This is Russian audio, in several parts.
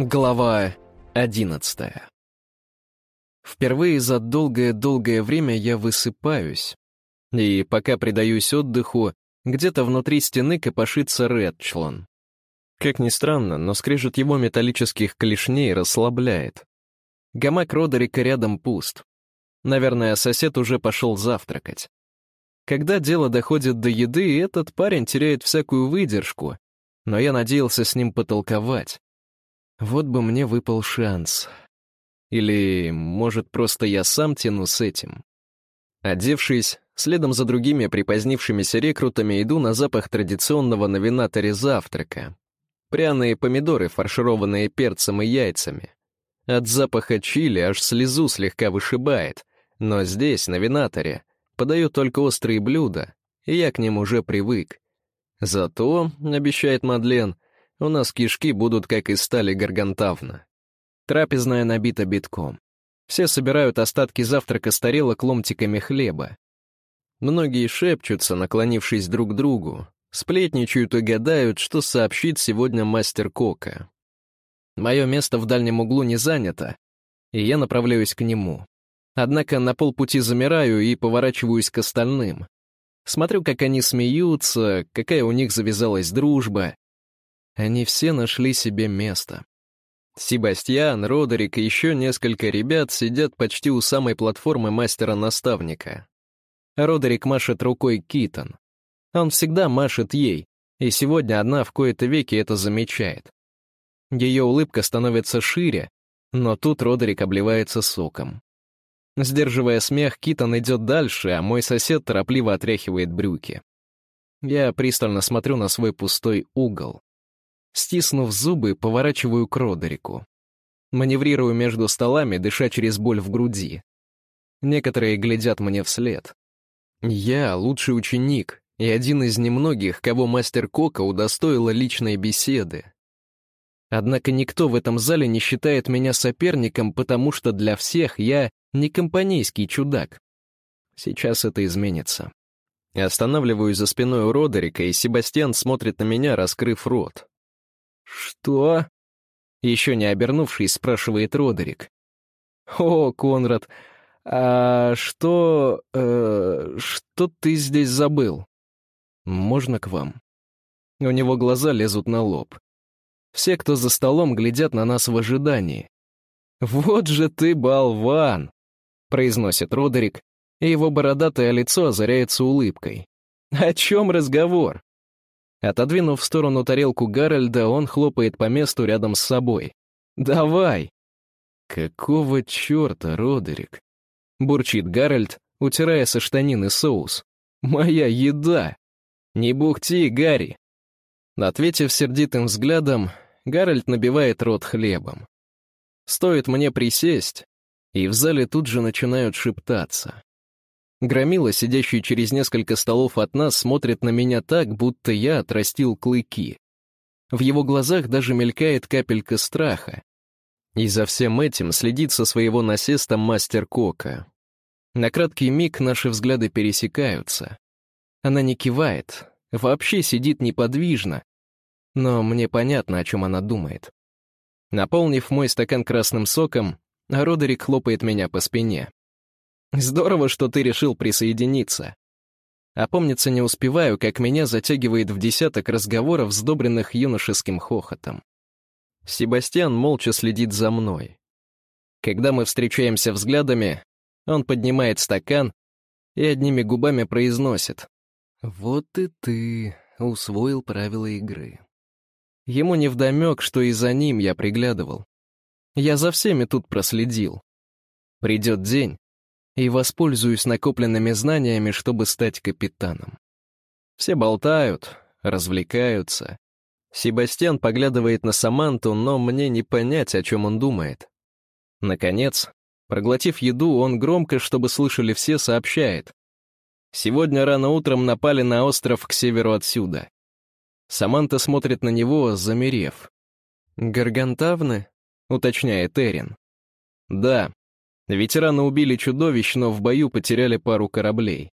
Глава одиннадцатая Впервые за долгое-долгое время я высыпаюсь. И пока предаюсь отдыху, где-то внутри стены копошится Редчлон. Как ни странно, но скрежет его металлических клешней расслабляет. Гамак Родерика рядом пуст. Наверное, сосед уже пошел завтракать. Когда дело доходит до еды, этот парень теряет всякую выдержку, но я надеялся с ним потолковать. Вот бы мне выпал шанс. Или, может, просто я сам тяну с этим. Одевшись, следом за другими припозднившимися рекрутами иду на запах традиционного на винаторе завтрака. Пряные помидоры, фаршированные перцем и яйцами. От запаха чили аж слезу слегка вышибает, но здесь, на винаторе, подают только острые блюда, и я к ним уже привык. Зато, обещает Мадлен, — у нас кишки будут как из стали гаргантавна. Трапезная набита битком. Все собирают остатки завтрака с тарелок ломтиками хлеба. Многие шепчутся, наклонившись друг к другу, сплетничают и гадают, что сообщит сегодня мастер Кока. Мое место в дальнем углу не занято, и я направляюсь к нему. Однако на полпути замираю и поворачиваюсь к остальным. Смотрю, как они смеются, какая у них завязалась дружба, они все нашли себе место. Себастьян, Родерик и еще несколько ребят сидят почти у самой платформы мастера-наставника. Родерик машет рукой Китон. Он всегда машет ей, и сегодня одна в кои-то веки это замечает. Ее улыбка становится шире, но тут Родерик обливается соком. Сдерживая смех, Китон идет дальше, а мой сосед торопливо отряхивает брюки. Я пристально смотрю на свой пустой угол. Стиснув зубы, поворачиваю к Родерику. Маневрирую между столами, дыша через боль в груди. Некоторые глядят мне вслед. Я лучший ученик и один из немногих, кого мастер Кока удостоила личной беседы. Однако никто в этом зале не считает меня соперником, потому что для всех я не компанейский чудак. Сейчас это изменится. Останавливаюсь за спиной у Родерика, и Себастьян смотрит на меня, раскрыв рот. «Что?» Еще не обернувшись, спрашивает Родерик. «О, Конрад, а что... Э, что ты здесь забыл?» «Можно к вам?» У него глаза лезут на лоб. Все, кто за столом, глядят на нас в ожидании. «Вот же ты болван!» — произносит Родерик, и его бородатое лицо озаряется улыбкой. «О чем разговор?» Отодвинув в сторону тарелку Гарольда, он хлопает по месту рядом с собой. «Давай!» «Какого черта, Родерик?» — бурчит Гарольд, утирая со штанины соус. «Моя еда!» «Не бухти, Гарри!» Ответив сердитым взглядом, Гарольд набивает рот хлебом. Стоит мне присесть, и в зале тут же начинают шептаться. Громила, сидящий через несколько столов от нас, смотрит на меня так, будто я отрастил клыки. В его глазах даже мелькает капелька страха. И за всем этим следит со своего насеста мастер Кока. На краткий миг наши взгляды пересекаются. Она не кивает, вообще сидит неподвижно, но мне понятно, о чем она думает. Наполнив мой стакан красным соком, Родерик хлопает меня по спине. Здорово, что ты решил присоединиться. Опомниться не успеваю, как меня затягивает в десяток разговоров, сдобренных юношеским хохотом. Себастьян молча следит за мной. Когда мы встречаемся взглядами, он поднимает стакан и одними губами произносит. «Вот и ты усвоил правила игры». Ему невдомек, что и за ним я приглядывал. Я за всеми тут проследил. Придет день, и воспользуюсь накопленными знаниями, чтобы стать капитаном. Все болтают, развлекаются. Себастьян поглядывает на Саманту, но мне не понять, о чем он думает. Наконец, проглотив еду, он громко, чтобы слышали все, сообщает. Сегодня рано утром напали на остров к северу отсюда. Саманта смотрит на него, замерев. «Гаргантавны?» — уточняет Эрин. «Да», Ветераны убили чудовищ, но в бою потеряли пару кораблей.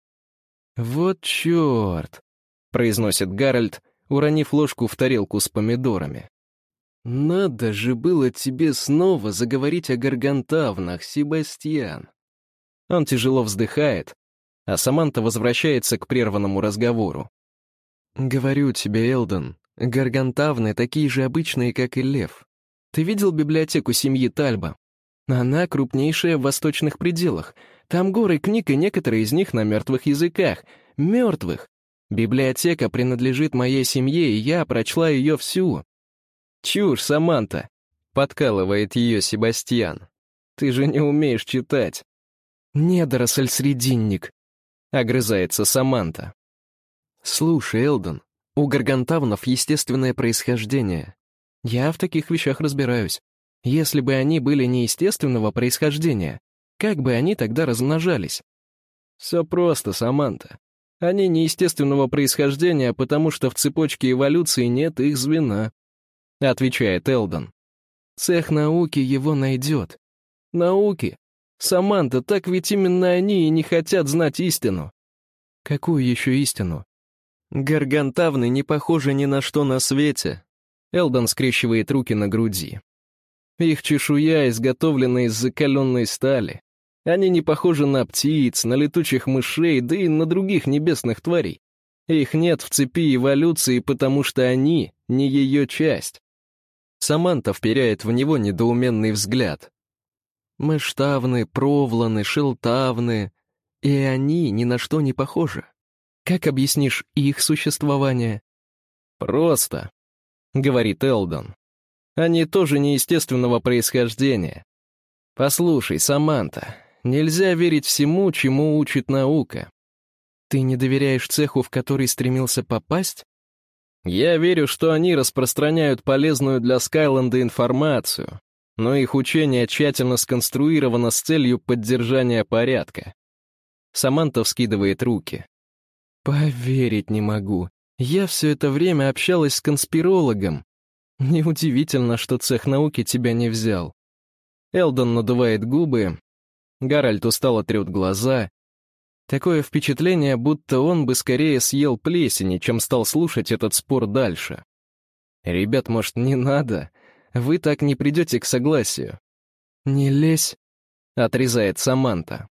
«Вот черт!» — произносит Гарольд, уронив ложку в тарелку с помидорами. «Надо же было тебе снова заговорить о гаргантавнах, Себастьян!» Он тяжело вздыхает, а Саманта возвращается к прерванному разговору. «Говорю тебе, Элдон, гаргантавны такие же обычные, как и лев. Ты видел библиотеку семьи Тальба? Она крупнейшая в восточных пределах. Там горы книг, и некоторые из них на мертвых языках. Мертвых. Библиотека принадлежит моей семье, и я прочла ее всю. Чушь, Саманта. Подкалывает ее Себастьян. Ты же не умеешь читать. Недоросль-срединник. Огрызается Саманта. Слушай, Элдон, у гаргантавнов естественное происхождение. Я в таких вещах разбираюсь. Если бы они были неестественного происхождения, как бы они тогда размножались? Все просто, Саманта. Они неестественного происхождения, потому что в цепочке эволюции нет их звена, отвечает Элдон. Цех науки его найдет. Науки? Саманта, так ведь именно они и не хотят знать истину. Какую еще истину? Гаргантавны не похожи ни на что на свете. Элдон скрещивает руки на груди. Их чешуя изготовлена из закаленной стали. Они не похожи на птиц, на летучих мышей, да и на других небесных тварей. Их нет в цепи эволюции, потому что они не ее часть. Саманта вперяет в него недоуменный взгляд. Мыштавны, провланы, шелтавны. И они ни на что не похожи. Как объяснишь их существование? «Просто», — говорит Элдон. Они тоже неестественного происхождения. Послушай, Саманта, нельзя верить всему, чему учит наука. Ты не доверяешь цеху, в который стремился попасть? Я верю, что они распространяют полезную для Скайленда информацию, но их учение тщательно сконструировано с целью поддержания порядка. Саманта вскидывает руки. «Поверить не могу. Я все это время общалась с конспирологом, Неудивительно, что цех науки тебя не взял. Элдон надувает губы, Гарольд устало трет глаза. Такое впечатление, будто он бы скорее съел плесени, чем стал слушать этот спор дальше. «Ребят, может, не надо? Вы так не придете к согласию». «Не лезь», — отрезает Саманта.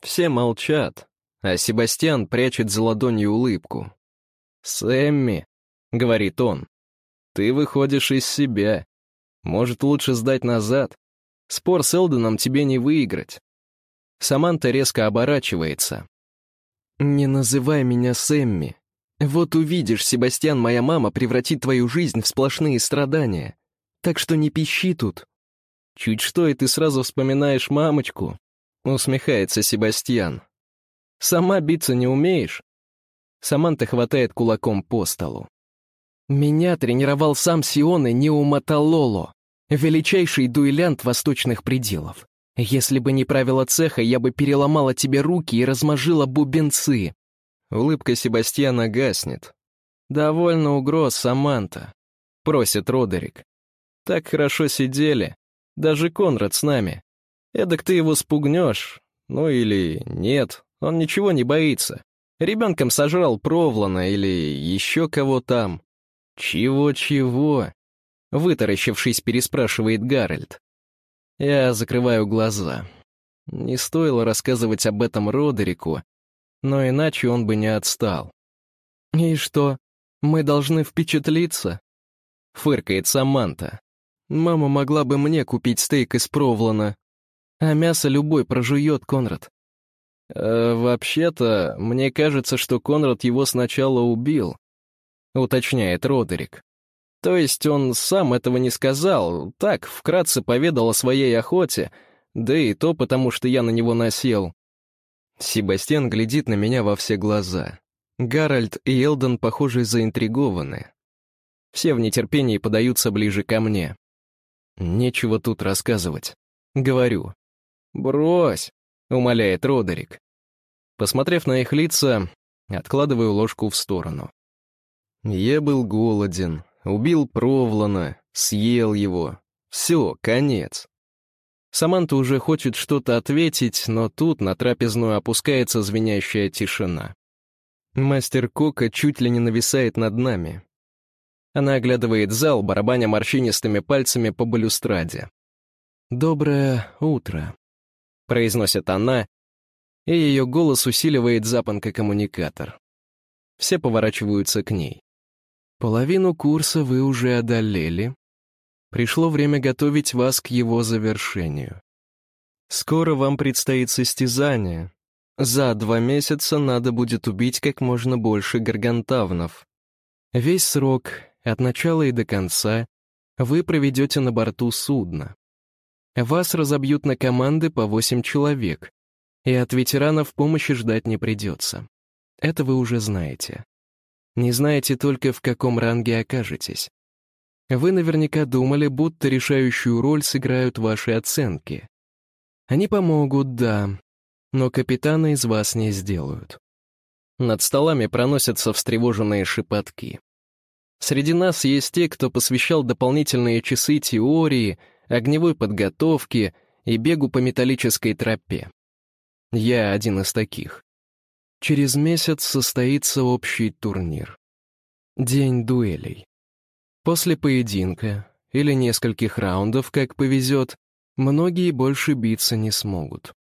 Все молчат, а Себастьян прячет за ладонью улыбку. «Сэмми», — говорит он, ты выходишь из себя. Может, лучше сдать назад? Спор с Элденом тебе не выиграть. Саманта резко оборачивается. «Не называй меня Сэмми. Вот увидишь, Себастьян, моя мама превратит твою жизнь в сплошные страдания. Так что не пищи тут». «Чуть что, и ты сразу вспоминаешь мамочку», — усмехается Себастьян. «Сама биться не умеешь?» Саманта хватает кулаком по столу. Меня тренировал сам Сионе Неуматалоло, величайший дуэлянт восточных пределов. Если бы не правила цеха, я бы переломала тебе руки и размажила бубенцы. Улыбка Себастьяна гаснет. «Довольно угроз, Саманта», — просит Родерик. «Так хорошо сидели. Даже Конрад с нами. Эдак ты его спугнешь. Ну или нет, он ничего не боится. Ребенком сожрал Провлана или еще кого там. «Чего-чего?» — вытаращившись, переспрашивает Гарольд. Я закрываю глаза. Не стоило рассказывать об этом Родерику, но иначе он бы не отстал. «И что, мы должны впечатлиться?» — фыркает Саманта. «Мама могла бы мне купить стейк из провлана, а мясо любой прожует, Конрад». «Э, «Вообще-то, мне кажется, что Конрад его сначала убил», — уточняет Родерик. То есть он сам этого не сказал, так, вкратце поведал о своей охоте, да и то потому, что я на него насел. Себастьян глядит на меня во все глаза. Гарольд и Элден, похоже, заинтригованы. Все в нетерпении подаются ближе ко мне. Нечего тут рассказывать. Говорю. «Брось», — умоляет Родерик. Посмотрев на их лица, откладываю ложку в сторону. Я был голоден, убил Провлана, съел его. Все, конец. Саманта уже хочет что-то ответить, но тут на трапезную опускается звенящая тишина. Мастер Кока чуть ли не нависает над нами. Она оглядывает зал, барабаня морщинистыми пальцами по балюстраде. «Доброе утро», — произносит она, и ее голос усиливает запонка-коммуникатор. Все поворачиваются к ней. «Половину курса вы уже одолели. Пришло время готовить вас к его завершению. Скоро вам предстоит состязание. За два месяца надо будет убить как можно больше гаргантавнов. Весь срок, от начала и до конца, вы проведете на борту судна. Вас разобьют на команды по восемь человек, и от ветеранов помощи ждать не придется. Это вы уже знаете. Не знаете только, в каком ранге окажетесь. Вы наверняка думали, будто решающую роль сыграют ваши оценки. Они помогут, да, но капитана из вас не сделают. Над столами проносятся встревоженные шепотки. Среди нас есть те, кто посвящал дополнительные часы теории, огневой подготовке и бегу по металлической тропе. Я один из таких. Через месяц состоится общий турнир. День дуэлей. После поединка или нескольких раундов, как повезет, многие больше биться не смогут.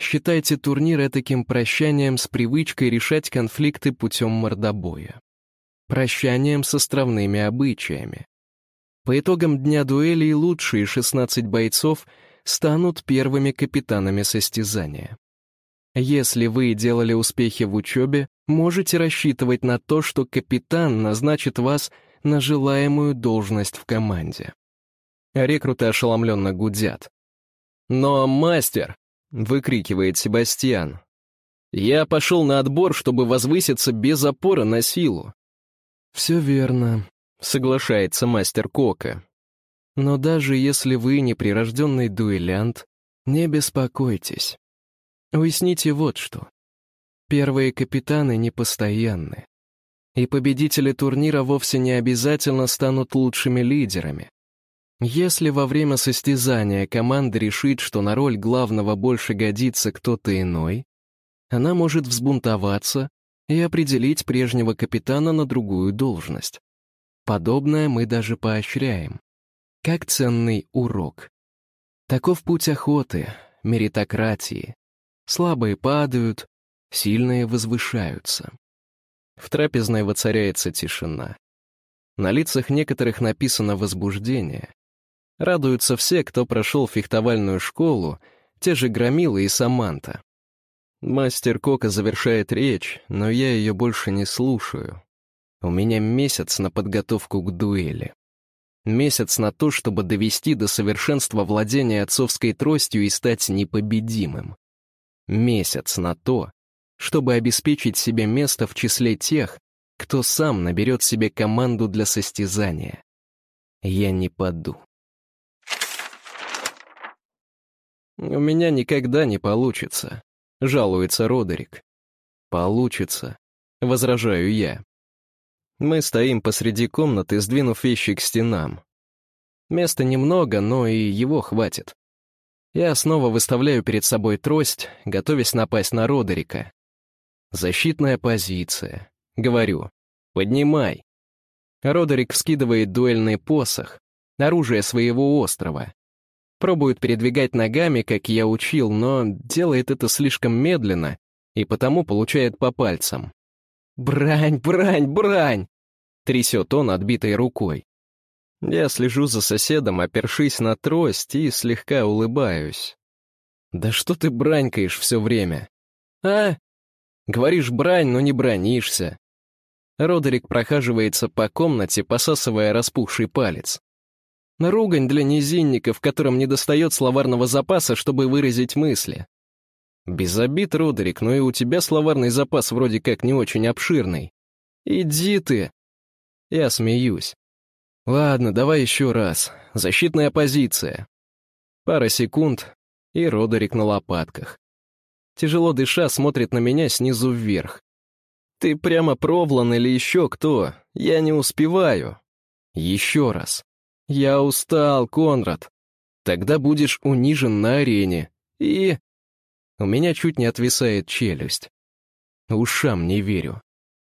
Считайте турнир таким прощанием с привычкой решать конфликты путем мордобоя. Прощанием с островными обычаями. По итогам дня дуэлей лучшие 16 бойцов станут первыми капитанами состязания. Если вы делали успехи в учебе, можете рассчитывать на то, что капитан назначит вас на желаемую должность в команде. Рекруты ошеломленно гудят. «Но, мастер!» — выкрикивает Себастьян. «Я пошел на отбор, чтобы возвыситься без опоры на силу». «Все верно», — соглашается мастер Кока. «Но даже если вы не прирожденный дуэлянт, не беспокойтесь. Уясните вот что. Первые капитаны непостоянны. И победители турнира вовсе не обязательно станут лучшими лидерами. Если во время состязания команда решит, что на роль главного больше годится кто-то иной, она может взбунтоваться и определить прежнего капитана на другую должность. Подобное мы даже поощряем. Как ценный урок. Таков путь охоты, меритократии, Слабые падают, сильные возвышаются. В трапезной воцаряется тишина. На лицах некоторых написано возбуждение. Радуются все, кто прошел фехтовальную школу, те же Громила и Саманта. Мастер Кока завершает речь, но я ее больше не слушаю. У меня месяц на подготовку к дуэли. Месяц на то, чтобы довести до совершенства владения отцовской тростью и стать непобедимым месяц на то, чтобы обеспечить себе место в числе тех, кто сам наберет себе команду для состязания. Я не паду. «У меня никогда не получится», — жалуется Родерик. «Получится», — возражаю я. Мы стоим посреди комнаты, сдвинув вещи к стенам. Места немного, но и его хватит. Я снова выставляю перед собой трость, готовясь напасть на Родерика. Защитная позиция. Говорю, поднимай. Родерик вскидывает дуэльный посох, оружие своего острова. Пробует передвигать ногами, как я учил, но делает это слишком медленно и потому получает по пальцам. «Брань, брань, брань!» — трясет он отбитой рукой. Я слежу за соседом, опершись на трость, и слегка улыбаюсь. «Да что ты бранькаешь все время?» «А?» «Говоришь брань, но не бронишься». Родерик прохаживается по комнате, посасывая распухший палец. Ругань для низинника, в котором недостает словарного запаса, чтобы выразить мысли. Без обид, Родерик, но и у тебя словарный запас вроде как не очень обширный. Иди ты. Я смеюсь. Ладно, давай еще раз. Защитная позиция. Пара секунд, и Родерик на лопатках. Тяжело дыша, смотрит на меня снизу вверх. «Ты прямо Провлан или еще кто? Я не успеваю». «Еще раз. Я устал, Конрад. Тогда будешь унижен на арене. И...» У меня чуть не отвисает челюсть. Ушам не верю.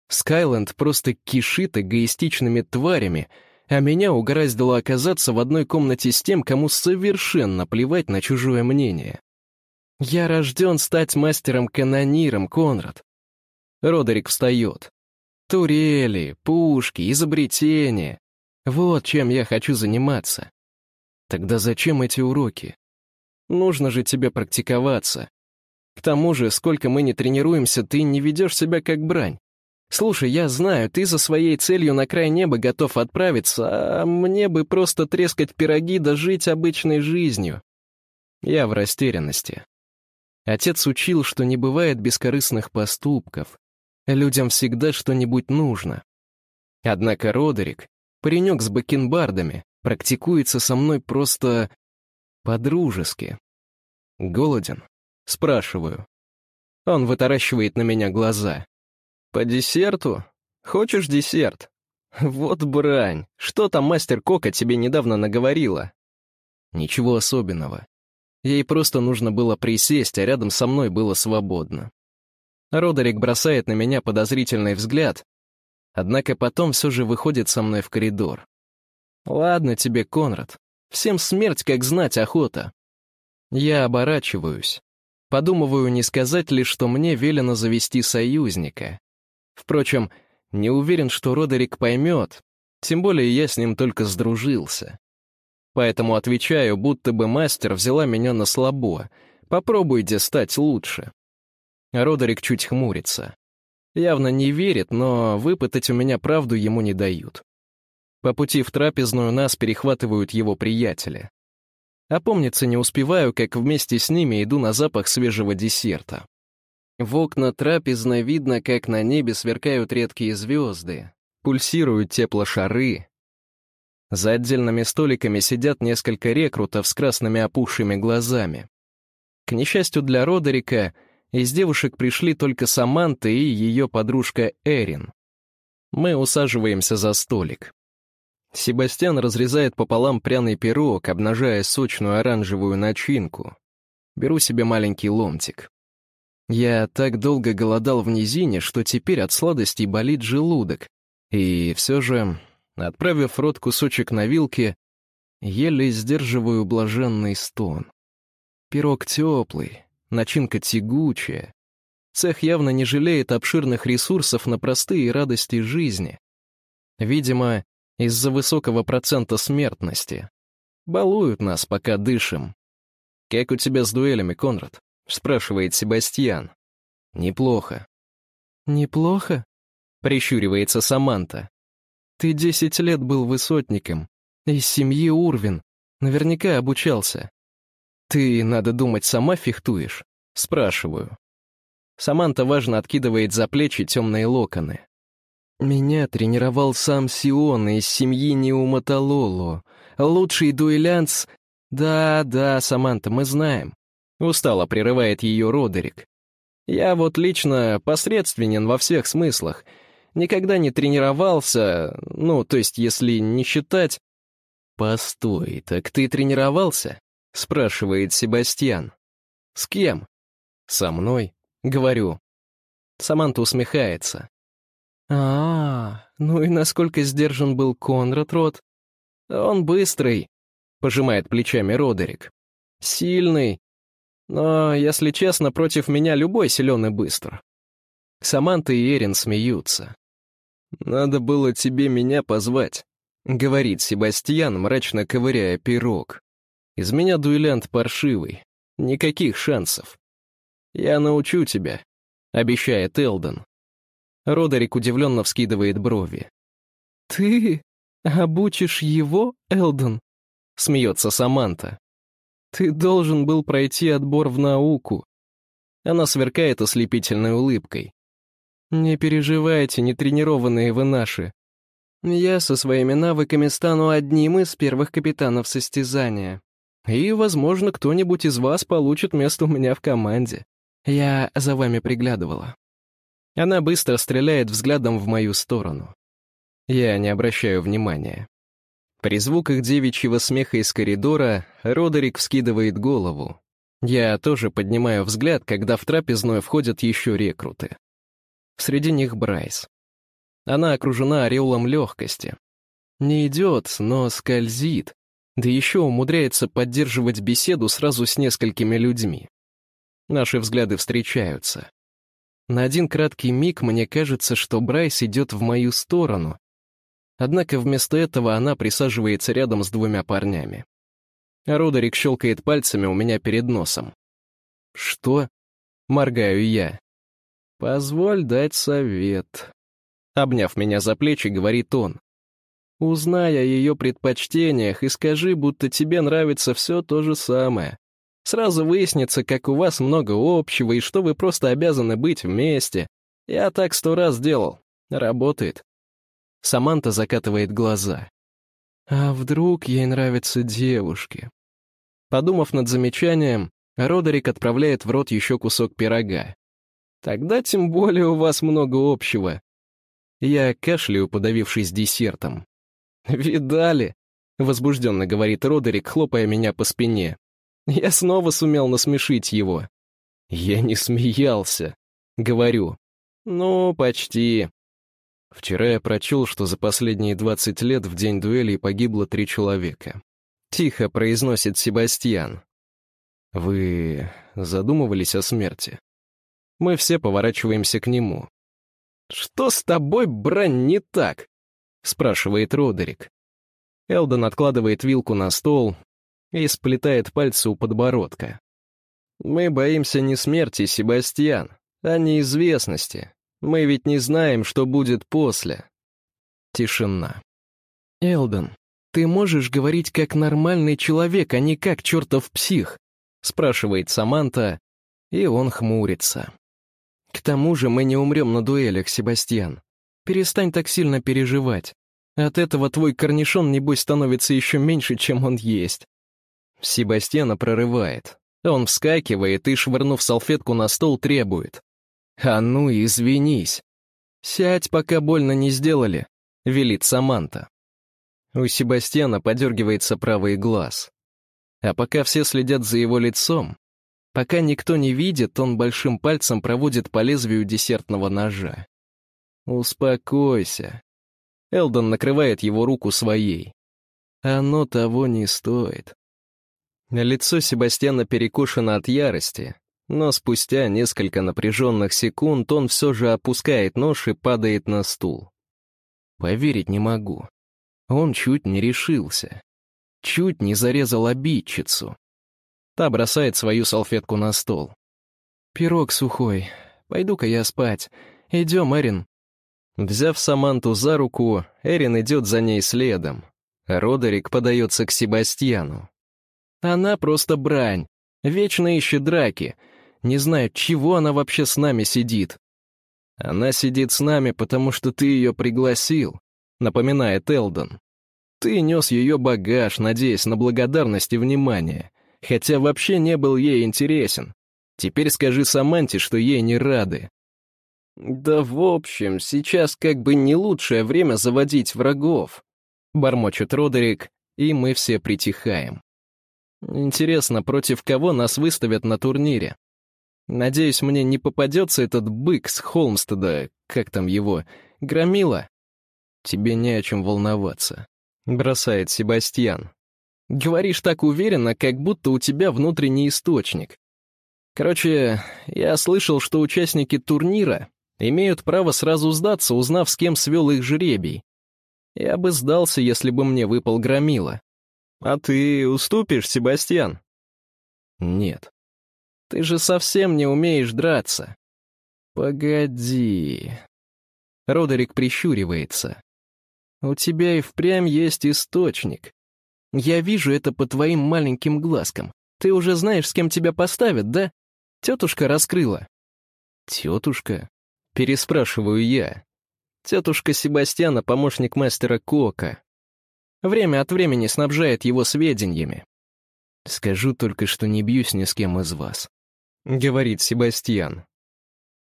Скайленд просто кишит эгоистичными тварями, а меня угораздило оказаться в одной комнате с тем, кому совершенно плевать на чужое мнение. Я рожден стать мастером-канониром, Конрад. Родерик встает. Турели, пушки, изобретения. Вот чем я хочу заниматься. Тогда зачем эти уроки? Нужно же тебе практиковаться. К тому же, сколько мы не тренируемся, ты не ведешь себя как брань. Слушай, я знаю, ты за своей целью на край неба готов отправиться, а мне бы просто трескать пироги да жить обычной жизнью. Я в растерянности. Отец учил, что не бывает бескорыстных поступков. Людям всегда что-нибудь нужно. Однако Родерик, паренек с бакенбардами, практикуется со мной просто по-дружески. Голоден? Спрашиваю. Он вытаращивает на меня глаза. «По десерту? Хочешь десерт? Вот брань. Что там мастер Кока тебе недавно наговорила?» Ничего особенного. Ей просто нужно было присесть, а рядом со мной было свободно. Родерик бросает на меня подозрительный взгляд, однако потом все же выходит со мной в коридор. «Ладно тебе, Конрад. Всем смерть, как знать, охота». Я оборачиваюсь. Подумываю, не сказать ли, что мне велено завести союзника. Впрочем, не уверен, что Родерик поймет, тем более я с ним только сдружился. Поэтому отвечаю, будто бы мастер взяла меня на слабо. Попробуйте стать лучше. Родерик чуть хмурится. Явно не верит, но выпытать у меня правду ему не дают. По пути в трапезную нас перехватывают его приятели. Опомниться не успеваю, как вместе с ними иду на запах свежего десерта. В окна трапезной видно, как на небе сверкают редкие звезды, пульсируют теплошары. За отдельными столиками сидят несколько рекрутов с красными опухшими глазами. К несчастью для Родерика, из девушек пришли только Саманта и ее подружка Эрин. Мы усаживаемся за столик. Себастьян разрезает пополам пряный пирог, обнажая сочную оранжевую начинку. Беру себе маленький ломтик. Я так долго голодал в низине, что теперь от сладостей болит желудок. И все же, отправив рот кусочек на вилке, еле сдерживаю блаженный стон. Пирог теплый, начинка тягучая. Цех явно не жалеет обширных ресурсов на простые радости жизни. Видимо, из-за высокого процента смертности. Балуют нас, пока дышим. «Как у тебя с дуэлями, Конрад?» — спрашивает Себастьян. «Неплохо». «Неплохо?» — прищуривается Саманта. «Ты десять лет был высотником, из семьи Урвин, наверняка обучался. Ты, надо думать, сама фехтуешь?» — спрашиваю. Саманта важно откидывает за плечи темные локоны. Меня тренировал сам Сион из семьи Неуматалоло. Лучший дуэлянт с... Да, да, Саманта, мы знаем. Устало прерывает ее Родерик. Я вот лично посредственен во всех смыслах. Никогда не тренировался, ну, то есть, если не считать... «Постой, так ты тренировался?» — спрашивает Себастьян. «С кем?» «Со мной», — говорю. Саманта усмехается. А, ну и насколько сдержан был Конрад Рот? Он быстрый, пожимает плечами Родерик. Сильный. Но, если честно, против меня любой силен и быстр. Саманта и Эрин смеются. «Надо было тебе меня позвать», — говорит Себастьян, мрачно ковыряя пирог. «Из меня дуэлянт паршивый. Никаких шансов. Я научу тебя», — обещает Элден. Родерик удивленно вскидывает брови. «Ты обучишь его, Элдон?» — смеется Саманта. «Ты должен был пройти отбор в науку». Она сверкает ослепительной улыбкой. «Не переживайте, нетренированные вы наши. Я со своими навыками стану одним из первых капитанов состязания. И, возможно, кто-нибудь из вас получит место у меня в команде. Я за вами приглядывала». Она быстро стреляет взглядом в мою сторону. Я не обращаю внимания. При звуках девичьего смеха из коридора Родерик вскидывает голову. Я тоже поднимаю взгляд, когда в трапезную входят еще рекруты. Среди них Брайс. Она окружена ореолом легкости. Не идет, но скользит, да еще умудряется поддерживать беседу сразу с несколькими людьми. Наши взгляды встречаются. На один краткий миг мне кажется, что Брайс идет в мою сторону, однако вместо этого она присаживается рядом с двумя парнями. Родерик щелкает пальцами у меня перед носом. «Что?» — моргаю я. «Позволь дать совет». Обняв меня за плечи, говорит он. Узнай о ее предпочтениях и скажи, будто тебе нравится все то же самое. Сразу выяснится, как у вас много общего и что вы просто обязаны быть вместе. Я так сто раз делал. Работает. Саманта закатывает глаза. А вдруг ей нравятся девушки? Подумав над замечанием, Родерик отправляет в рот еще кусок пирога. Тогда тем более у вас много общего. Я кашляю, подавившись десертом. «Видали?» — возбужденно говорит Родерик, хлопая меня по спине. Я снова сумел насмешить его. Я не смеялся. Говорю. Ну, почти. Вчера я прочел, что за последние 20 лет в день дуэли погибло три человека. Тихо произносит Себастьян. Вы задумывались о смерти? Мы все поворачиваемся к нему. «Что с тобой, брань, не так?» — спрашивает Родерик. Элдон откладывает вилку на стол и сплетает пальцы у подбородка. «Мы боимся не смерти, Себастьян, а неизвестности. Мы ведь не знаем, что будет после». Тишина. «Элдон, ты можешь говорить как нормальный человек, а не как чертов псих?» — спрашивает Саманта, и он хмурится. «К тому же мы не умрем на дуэлях, Себастьян. Перестань так сильно переживать. От этого твой корнишон, небось, становится еще меньше, чем он есть. Себастьяна прорывает. Он вскакивает и, швырнув салфетку на стол, требует. «А ну, извинись!» «Сядь, пока больно не сделали», — велит Саманта. У Себастьяна подергивается правый глаз. А пока все следят за его лицом, пока никто не видит, он большим пальцем проводит по лезвию десертного ножа. «Успокойся». Элдон накрывает его руку своей. «Оно того не стоит». Лицо Себастьяна перекушено от ярости, но спустя несколько напряженных секунд он все же опускает нож и падает на стул. Поверить не могу. Он чуть не решился. Чуть не зарезал обидчицу. Та бросает свою салфетку на стол. «Пирог сухой. Пойду-ка я спать. Идем, Эрин». Взяв Саманту за руку, Эрин идет за ней следом. Родерик подается к Себастьяну. Она просто брань. Вечно ищет драки. Не знаю, чего она вообще с нами сидит. Она сидит с нами, потому что ты ее пригласил, напоминает Элдон. Ты нес ее багаж, надеясь на благодарность и внимание, хотя вообще не был ей интересен. Теперь скажи Саманте, что ей не рады. «Да в общем, сейчас как бы не лучшее время заводить врагов», — бормочет Родерик, и мы все притихаем. Интересно, против кого нас выставят на турнире? Надеюсь, мне не попадется этот бык с Холмстеда, как там его, Громила? Тебе не о чем волноваться, — бросает Себастьян. Говоришь так уверенно, как будто у тебя внутренний источник. Короче, я слышал, что участники турнира имеют право сразу сдаться, узнав, с кем свел их жребий. Я бы сдался, если бы мне выпал громила. А ты уступишь, Себастьян? Нет. Ты же совсем не умеешь драться. Погоди. Родерик прищуривается. У тебя и впрямь есть источник. Я вижу это по твоим маленьким глазкам. Ты уже знаешь, с кем тебя поставят, да? Тетушка раскрыла. Тетушка? Переспрашиваю я. Тетушка Себастьяна — помощник мастера Кока. Время от времени снабжает его сведениями. «Скажу только, что не бьюсь ни с кем из вас», — говорит Себастьян.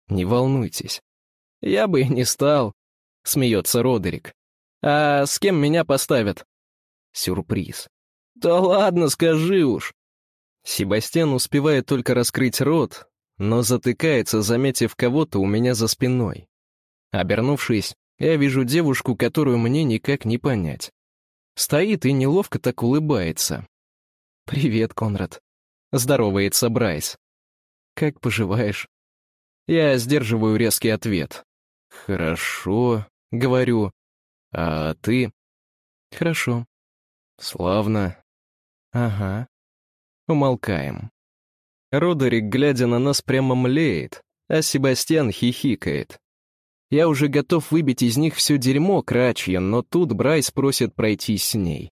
«Не волнуйтесь». «Я бы и не стал», — смеется Родерик. «А с кем меня поставят?» Сюрприз. «Да ладно, скажи уж». Себастьян успевает только раскрыть рот, но затыкается, заметив кого-то у меня за спиной. Обернувшись, Я вижу девушку, которую мне никак не понять. Стоит и неловко так улыбается. «Привет, Конрад». Здоровается Брайс. «Как поживаешь?» Я сдерживаю резкий ответ. «Хорошо», — говорю. «А ты?» «Хорошо». «Славно». «Ага». Умолкаем. Родерик, глядя на нас, прямо млеет, а Себастьян хихикает. Я уже готов выбить из них все дерьмо крачье, но тут Брайс просит пройти с ней.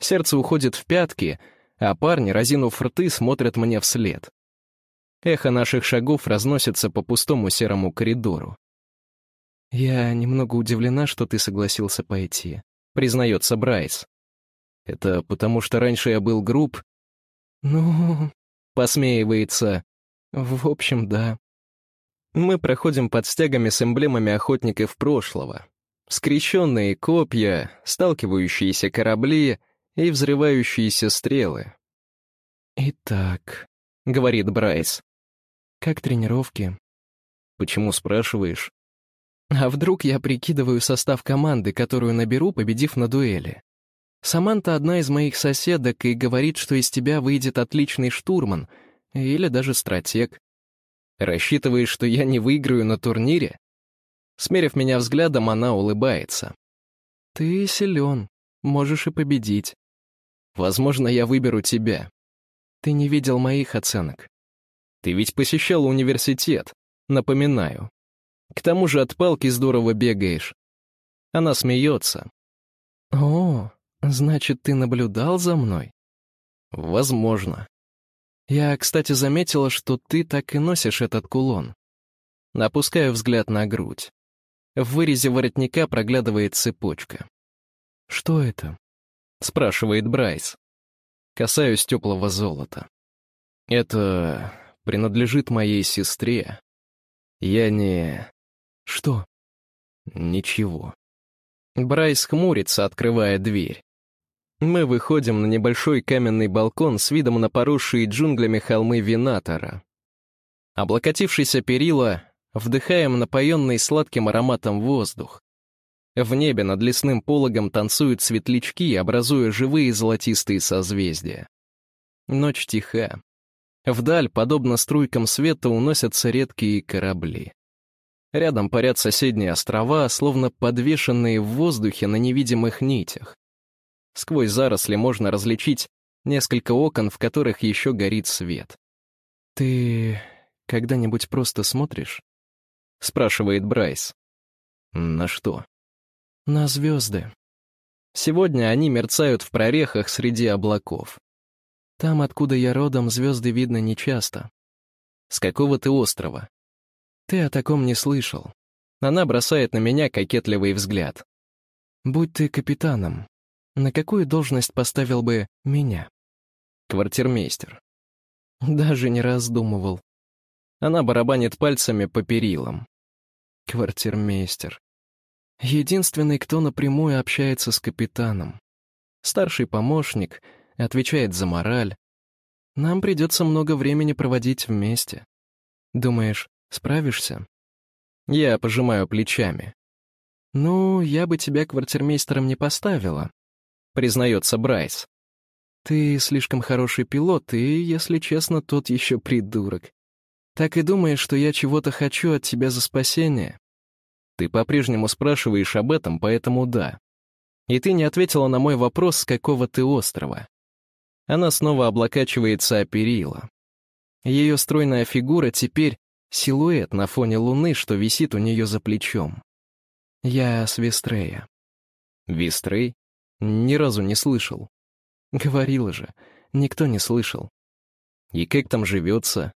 Сердце уходит в пятки, а парни, разинув рты, смотрят мне вслед. Эхо наших шагов разносится по пустому серому коридору. «Я немного удивлена, что ты согласился пойти», — признается Брайс. «Это потому, что раньше я был груб?» «Ну...» — посмеивается. «В общем, да». Мы проходим под стягами с эмблемами охотников прошлого. Скрещенные копья, сталкивающиеся корабли и взрывающиеся стрелы. «Итак», — говорит Брайс, — «как тренировки?» «Почему спрашиваешь?» «А вдруг я прикидываю состав команды, которую наберу, победив на дуэли?» Саманта одна из моих соседок и говорит, что из тебя выйдет отличный штурман или даже стратег. Рассчитываешь, что я не выиграю на турнире? Смерив меня взглядом, она улыбается. Ты силен, можешь и победить. Возможно, я выберу тебя. Ты не видел моих оценок. Ты ведь посещал университет, напоминаю. К тому же от палки здорово бегаешь. Она смеется. О, значит, ты наблюдал за мной? Возможно. Я, кстати, заметила, что ты так и носишь этот кулон. Опускаю взгляд на грудь. В вырезе воротника проглядывает цепочка. «Что это?» — спрашивает Брайс. Касаюсь теплого золота. «Это принадлежит моей сестре. Я не...» «Что?» «Ничего». Брайс хмурится, открывая дверь. Мы выходим на небольшой каменный балкон с видом на поросшие джунглями холмы Винатора. Облокотившийся перила, вдыхаем напоенный сладким ароматом воздух. В небе над лесным пологом танцуют светлячки, образуя живые золотистые созвездия. Ночь тиха. Вдаль, подобно струйкам света, уносятся редкие корабли. Рядом парят соседние острова, словно подвешенные в воздухе на невидимых нитях. Сквозь заросли можно различить несколько окон, в которых еще горит свет. «Ты когда-нибудь просто смотришь?» — спрашивает Брайс. «На что?» «На звезды. Сегодня они мерцают в прорехах среди облаков. Там, откуда я родом, звезды видно нечасто. С какого ты острова?» «Ты о таком не слышал». Она бросает на меня кокетливый взгляд. «Будь ты капитаном, на какую должность поставил бы меня? Квартирмейстер. Даже не раздумывал. Она барабанит пальцами по перилам. Квартирмейстер. Единственный, кто напрямую общается с капитаном. Старший помощник, отвечает за мораль. Нам придется много времени проводить вместе. Думаешь, справишься? Я пожимаю плечами. Ну, я бы тебя квартирмейстером не поставила признается Брайс. «Ты слишком хороший пилот, и, если честно, тот еще придурок. Так и думаешь, что я чего-то хочу от тебя за спасение?» «Ты по-прежнему спрашиваешь об этом, поэтому да. И ты не ответила на мой вопрос, с какого ты острова». Она снова облокачивается о перила. Ее стройная фигура теперь силуэт на фоне луны, что висит у нее за плечом. Я с Вестрея. Вестрей? Ни разу не слышал. Говорила же, никто не слышал. И как там живется?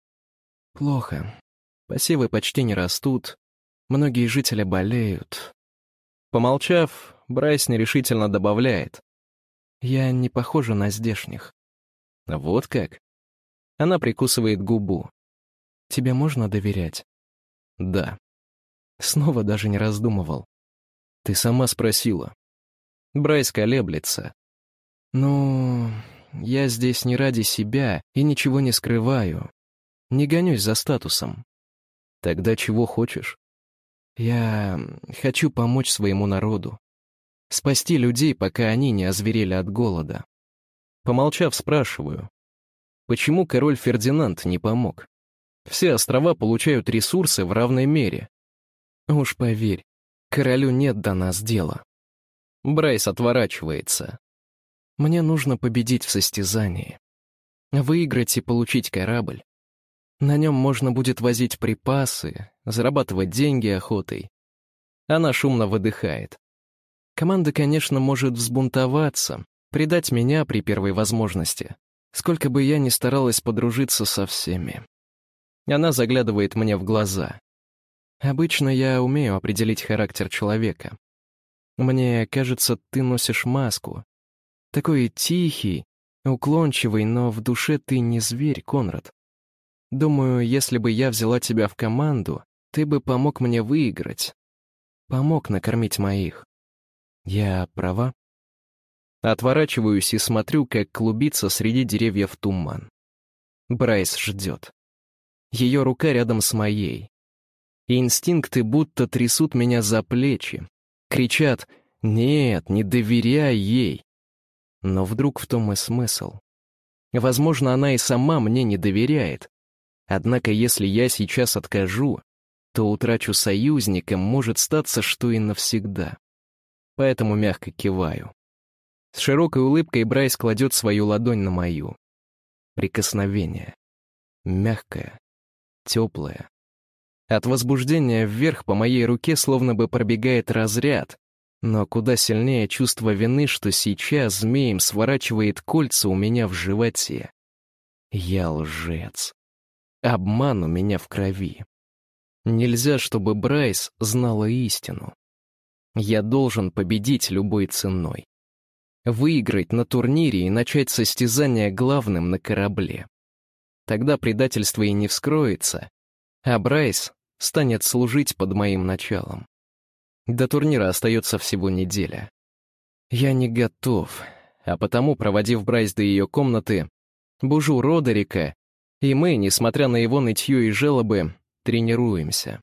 Плохо. Посевы почти не растут. Многие жители болеют. Помолчав, Брайс нерешительно добавляет. Я не похожа на здешних. Вот как? Она прикусывает губу. Тебе можно доверять? Да. Снова даже не раздумывал. Ты сама спросила. Брайс колеблется. «Ну, я здесь не ради себя и ничего не скрываю. Не гонюсь за статусом. Тогда чего хочешь?» Я хочу помочь своему народу. Спасти людей, пока они не озверели от голода. Помолчав, спрашиваю, почему король Фердинанд не помог? Все острова получают ресурсы в равной мере. Уж поверь, королю нет до нас дела. Брайс отворачивается. Мне нужно победить в состязании. Выиграть и получить корабль. На нем можно будет возить припасы, зарабатывать деньги охотой. Она шумно выдыхает. Команда, конечно, может взбунтоваться, предать меня при первой возможности, сколько бы я ни старалась подружиться со всеми. Она заглядывает мне в глаза. Обычно я умею определить характер человека. Мне кажется, ты носишь маску. Такой тихий, уклончивый, но в душе ты не зверь, Конрад. Думаю, если бы я взяла тебя в команду, ты бы помог мне выиграть. Помог накормить моих. Я права? Отворачиваюсь и смотрю, как клубится среди деревьев туман. Брайс ждет. Ее рука рядом с моей. И инстинкты будто трясут меня за плечи. Кричат «Нет, не доверяй ей». Но вдруг в том и смысл. Возможно, она и сама мне не доверяет, Однако если я сейчас откажу, то утрачу союзника, может статься, что и навсегда. Поэтому мягко киваю. С широкой улыбкой Брайс кладет свою ладонь на мою. Прикосновение. Мягкое, теплое. От возбуждения вверх по моей руке словно бы пробегает разряд, но куда сильнее чувство вины, что сейчас змеем сворачивает кольца у меня в животе. Я лжец. Обман у меня в крови. Нельзя, чтобы Брайс знала истину. Я должен победить любой ценой. Выиграть на турнире и начать состязание главным на корабле. Тогда предательство и не вскроется, а Брайс станет служить под моим началом. До турнира остается всего неделя. Я не готов, а потому, проводив Брайс до ее комнаты, бужу Родерика и мы, несмотря на его нытье и жалобы, тренируемся.